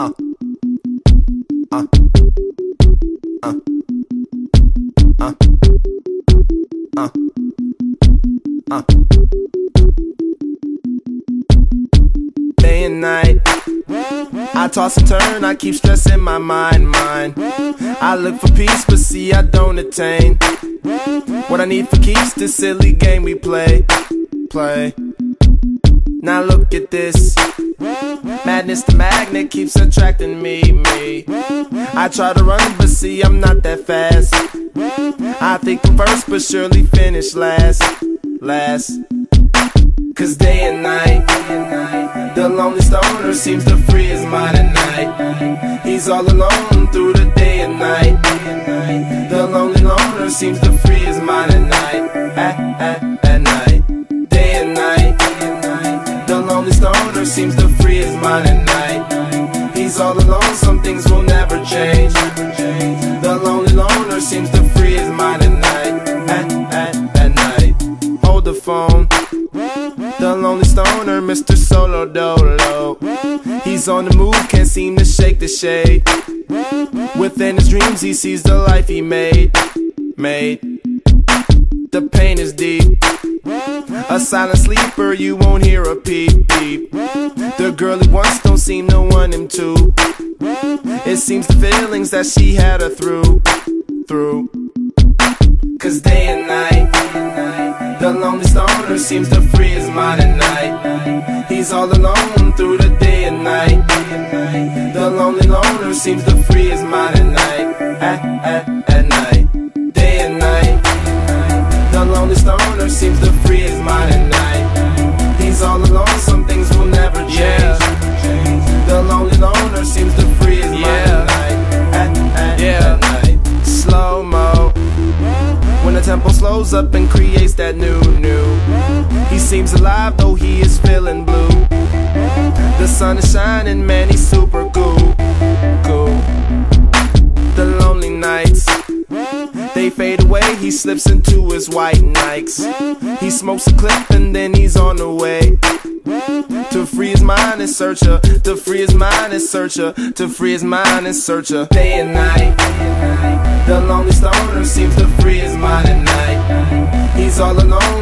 Day and night. I toss and turn, I keep stressing my mind, mind. I look for peace, but see I don't attain. What I need for keeps this silly game we play, play. Now look at this. Madness, the magnet keeps attracting me, me. I try to run, but see, I'm not that fast. I think I'm first, but surely finish last, last. Cause day and night, the lonely stoner seems to free his mind at night. He's all alone through the day and night. The lonely loner seems to free stoner seems to free his mind at night. He's all alone, some things will never change. The lonely loner seems to free his mind at night, at, at, at night. Hold the phone. The lonely stoner, Mr. Solo Dolo. He's on the move, can't seem to shake the shade. Within his dreams, he sees the life he made. Made. The pain is. A silent sleeper, you won't hear a peep peep. The girl he wants don't seem to want him to. It seems the feelings that she had her through, through. Cause day and night, the lonely stoner seems to free his mind at night. He's all alone through the day and night. The lonely loner seems to free his mind at night, at, at, up and creates that new, new. He seems alive though he is feeling blue. The sun is shining, man, he's super cool, cool. The lonely nights, they fade away. He slips into his white Nikes. He smokes a clip and then he's on the way. To free his mind and searcher. To free his mind and searcher. To free his mind and search her. Day and night. The lonely stoner seems to free his mind at night. He's all alone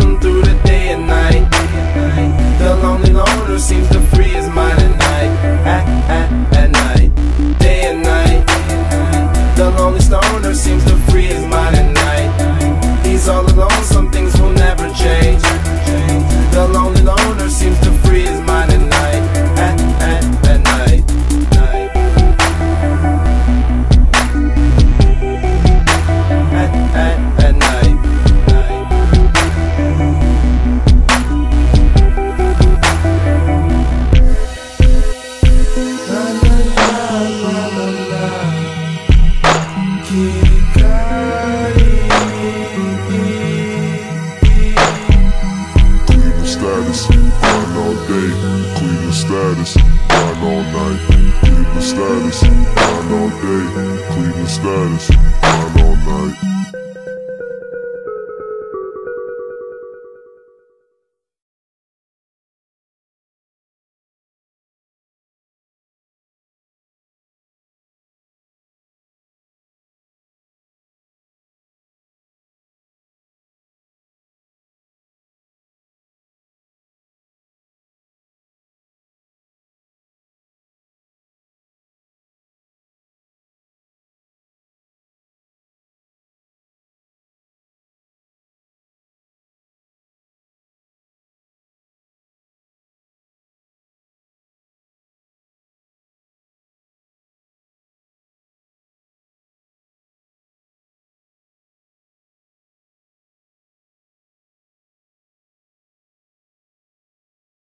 grind all night. Cleveland status, grind all day. Cleveland status, grind all night.